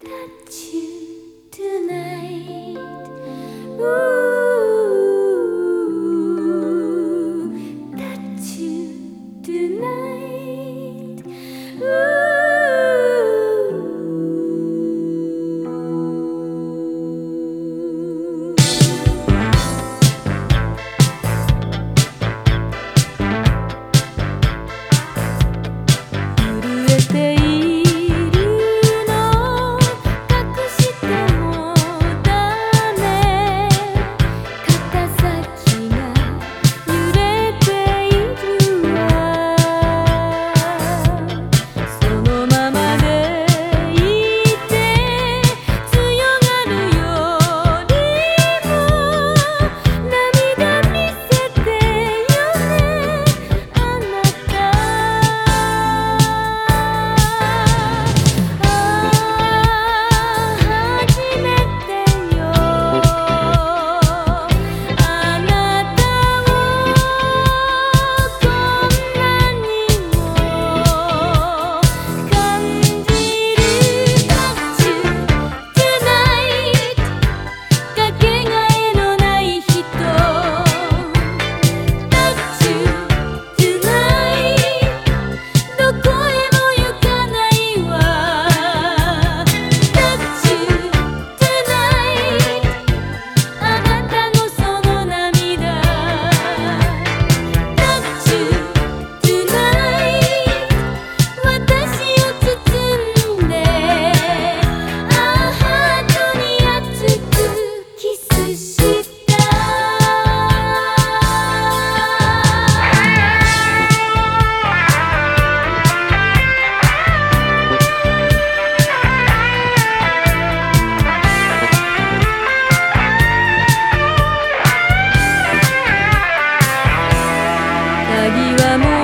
touch you tonight. Ooh. はもう